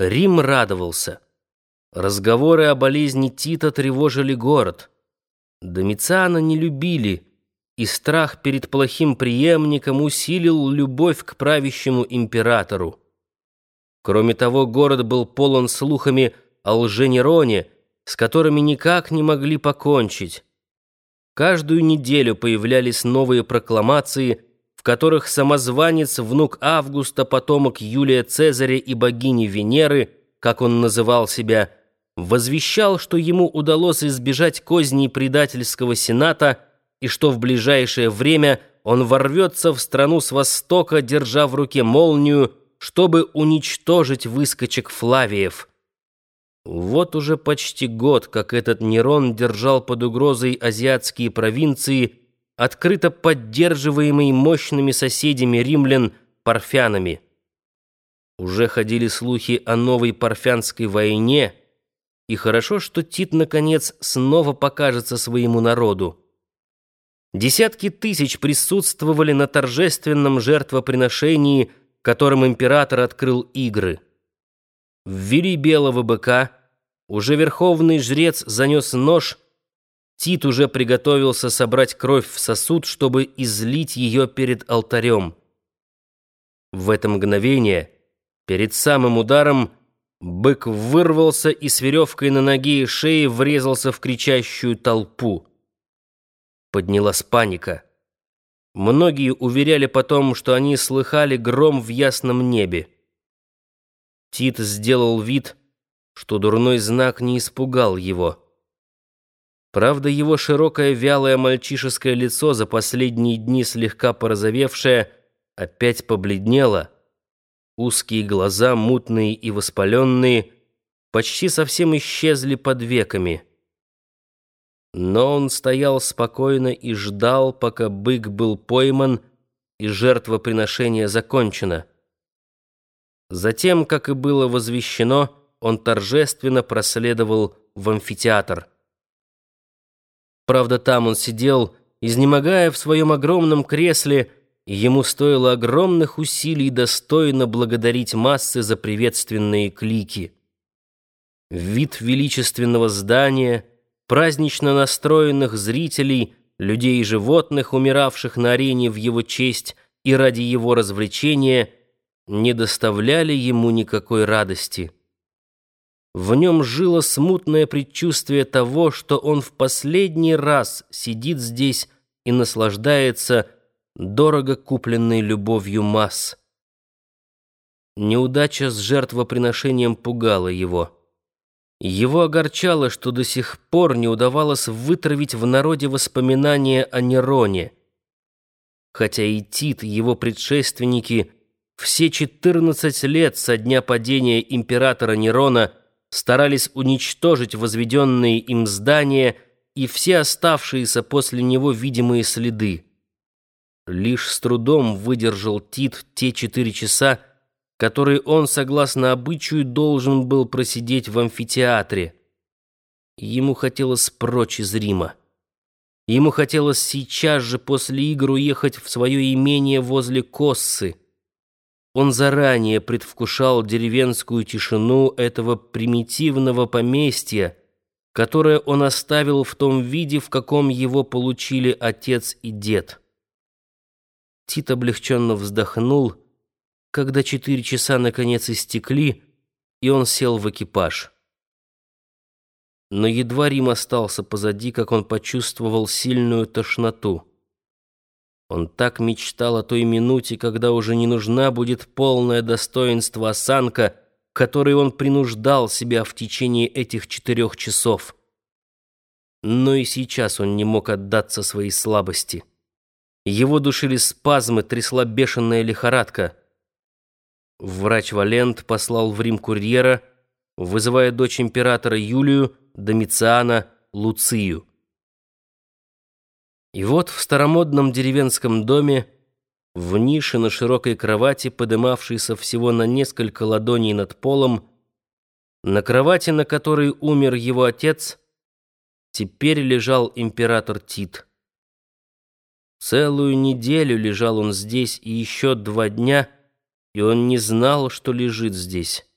Рим радовался. Разговоры о болезни Тита тревожили город. Домициана не любили, и страх перед плохим преемником усилил любовь к правящему императору. Кроме того, город был полон слухами о лженероне, с которыми никак не могли покончить. Каждую неделю появлялись новые прокламации, в которых самозванец, внук Августа, потомок Юлия Цезаря и богини Венеры, как он называл себя, возвещал, что ему удалось избежать козней предательского сената и что в ближайшее время он ворвется в страну с востока, держа в руке молнию, чтобы уничтожить выскочек Флавиев. Вот уже почти год, как этот Нерон держал под угрозой азиатские провинции, открыто поддерживаемые мощными соседями римлян парфянами. Уже ходили слухи о новой парфянской войне, и хорошо, что Тит, наконец, снова покажется своему народу. Десятки тысяч присутствовали на торжественном жертвоприношении, которым император открыл игры. Ввели белого быка, уже верховный жрец занес нож, Тит уже приготовился собрать кровь в сосуд, чтобы излить ее перед алтарем. В это мгновение, перед самым ударом, бык вырвался и с веревкой на ноге и шее врезался в кричащую толпу. Поднялась паника. Многие уверяли потом, что они слыхали гром в ясном небе. Тит сделал вид, что дурной знак не испугал его. Правда, его широкое вялое мальчишеское лицо, за последние дни слегка порозовевшее, опять побледнело. Узкие глаза, мутные и воспаленные, почти совсем исчезли под веками. Но он стоял спокойно и ждал, пока бык был пойман и жертвоприношение закончено. Затем, как и было возвещено, он торжественно проследовал в амфитеатр. Правда, там он сидел, изнемогая в своем огромном кресле, и ему стоило огромных усилий достойно благодарить массы за приветственные клики. Вид величественного здания, празднично настроенных зрителей, людей и животных, умиравших на арене в его честь и ради его развлечения, не доставляли ему никакой радости. В нем жило смутное предчувствие того, что он в последний раз сидит здесь и наслаждается дорого купленной любовью масс. Неудача с жертвоприношением пугала его. Его огорчало, что до сих пор не удавалось вытравить в народе воспоминания о Нероне. Хотя и Тит, его предшественники, все 14 лет со дня падения императора Нерона – старались уничтожить возведенные им здания и все оставшиеся после него видимые следы. Лишь с трудом выдержал Тит те четыре часа, которые он, согласно обычаю, должен был просидеть в амфитеатре. Ему хотелось прочь из Рима. Ему хотелось сейчас же после игр уехать в свое имение возле Коссы. Он заранее предвкушал деревенскую тишину этого примитивного поместья, которое он оставил в том виде, в каком его получили отец и дед. Тит облегченно вздохнул, когда четыре часа наконец истекли, и он сел в экипаж. Но едва Рим остался позади, как он почувствовал сильную тошноту. Он так мечтал о той минуте, когда уже не нужна будет полное достоинство осанка, которой он принуждал себя в течение этих четырех часов. Но и сейчас он не мог отдаться своей слабости. Его душили спазмы, трясла бешеная лихорадка. Врач Валент послал в Рим курьера, вызывая дочь императора Юлию, Домициана, Луцию. И вот в старомодном деревенском доме, в нише на широкой кровати, подымавшейся всего на несколько ладоней над полом, на кровати, на которой умер его отец, теперь лежал император Тит. Целую неделю лежал он здесь и еще два дня, и он не знал, что лежит здесь.